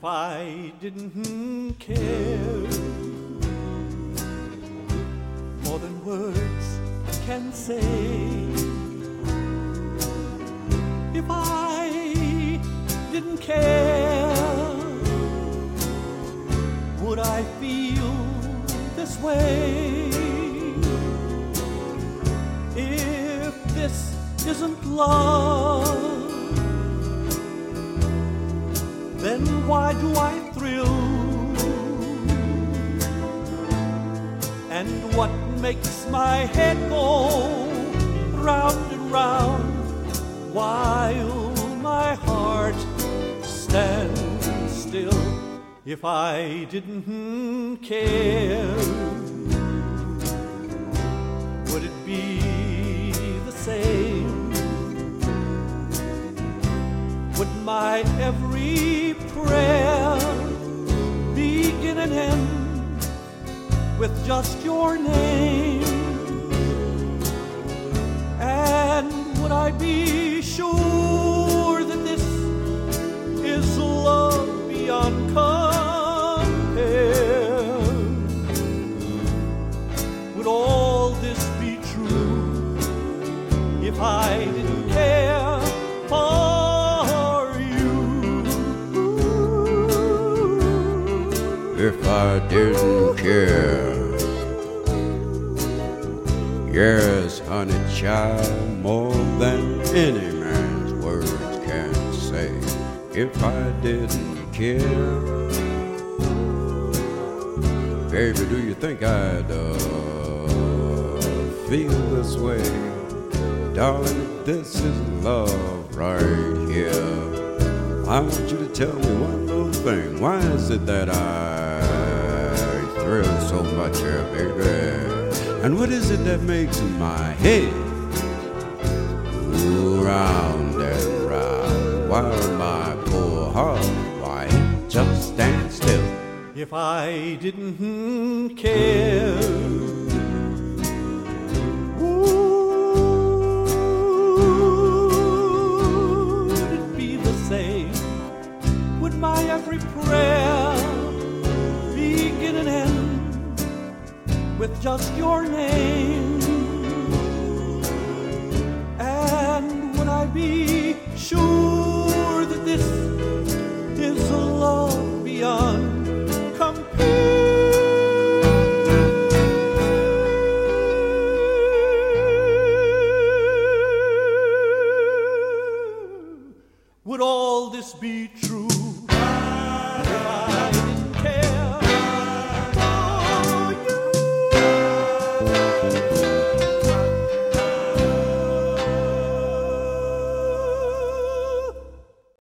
if I didn't care more than words can say. If I didn't care, would I feel this way? If this isn't love, then why do I thrill? And what makes my head go round and round while my heart stands still? If I didn't care, my every prayer begin and end with just your name? And would I be sure that this is love beyond compare? Would all this be true if I if I didn't care. Yes, honey child, more than any man's words can say. If I didn't care, baby, do you think I'd uh, feel this way? Darling, this is love right here. I want you to tell me one little thing. Why is it that I thrill so much here, baby? And what is it that makes my head go round and round while my poor heart, why, it just stands still? if I didn't care. Every prayer begin and end with just your name? And would I be sure that this is a love beyond compare? Would all this be true?